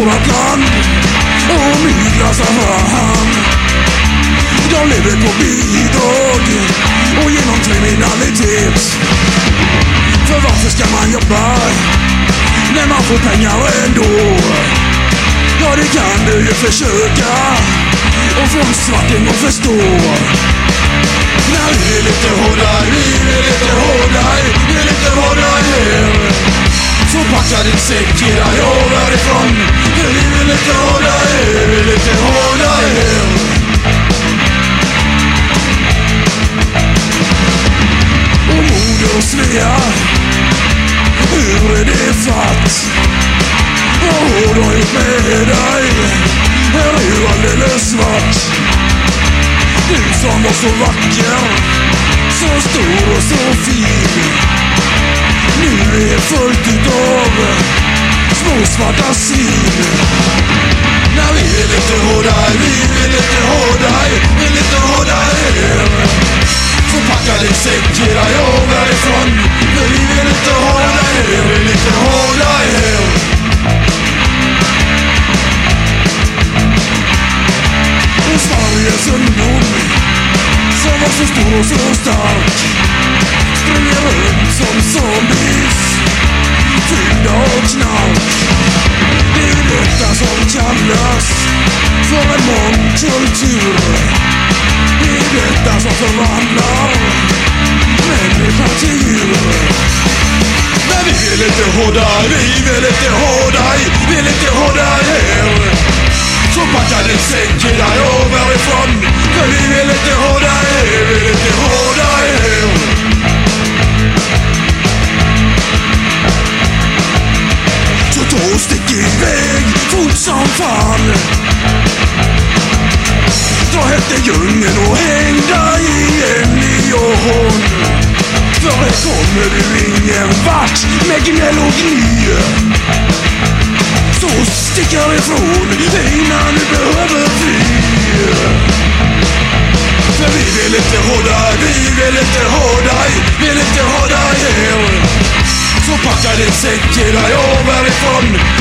vårat land och myglar sig hand. De lever på bidrag och genom kriminalitet. För varför ska man jobba när man får pengar ändå? Ja, det kan du ju försöka och få en svarting att förstå. När vi packa jag säck, ge dig av härifrån. För vi är lite hårdare, vi vill lite hårdare här. Och moder Svea, hur är det fatt? Vad har de gjort med dig? Här är ju alldeles svart. Du som var så vacker, så stor och så fin. Nu är fullt utav små svarta svin. När vi är lite hårdare, vi är lite hårdare, vi är lite hårdare. Så packa din säck, ge dig av härifrån. Men vi är lite hårdare, vi är lite hårdare. Och Sveriges ungdom som var så stor och så stark springer runt som zombie som kallas för en mångkultur. Det är detta som förvandlar människan till djur. Men vi är lite dig. vi är lite dig. vi är lite dig här. Så packa din säck, till dig fan. Dra hem till djungeln och häng dig i en neon. För här kommer du ingen vart med gnäll och gny. Så stick härifrån innan du behöver fly. För vi vill inte ha dig. vi vill inte ha dig. vi inte ha dig här. Så packa din säck, ge dig av härifrån.